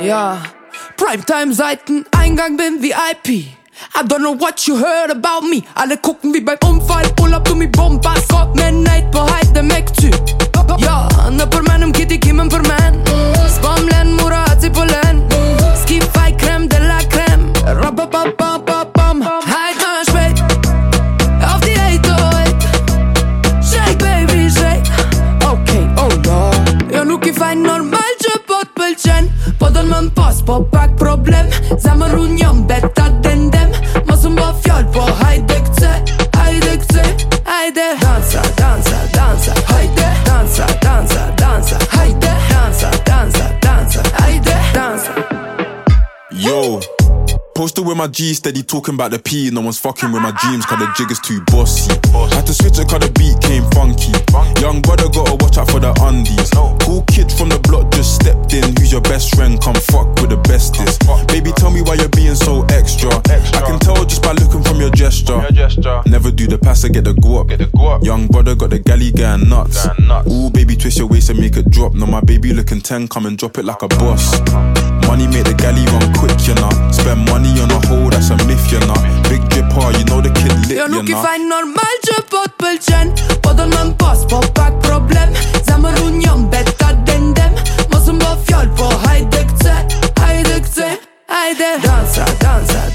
Ja, Primetime-Seiten, Eingang bin VIP. I don't know what you heard about me. Alle gucken wie beim Unfall. Urlaub du mi më m'pas, po pak problem Zemër unë jam beta dendem Mos më bo fjall, po hajde këce Hajde këce, hajde Dansa, dansa, dansa, hajde Dansa, dansa, dansa, hajde Dansa, dansa, dansa, hajde Dansa Yo. Posted with my G, steady talking about the P. No one's fucking with my dreams, cause the jig is too bossy. Had to switch it cause the Come fuck with the bestest. Baby, tell me why you're being so extra. I can tell just by looking from your gesture. Never do the pass, I get the go up. Young brother got the galley going nuts. Ooh, baby, twist your waist and make it drop. No, my baby looking 10, come and drop it like a boss. Money make the galley run quick, you know. Spend money on a hoe, that's a myth, you know. Big dripper, you know the kid lit, Jo you nuk i know. faj normal që po t'pëlqen Po don më m'pas, po pak dansa, dansa,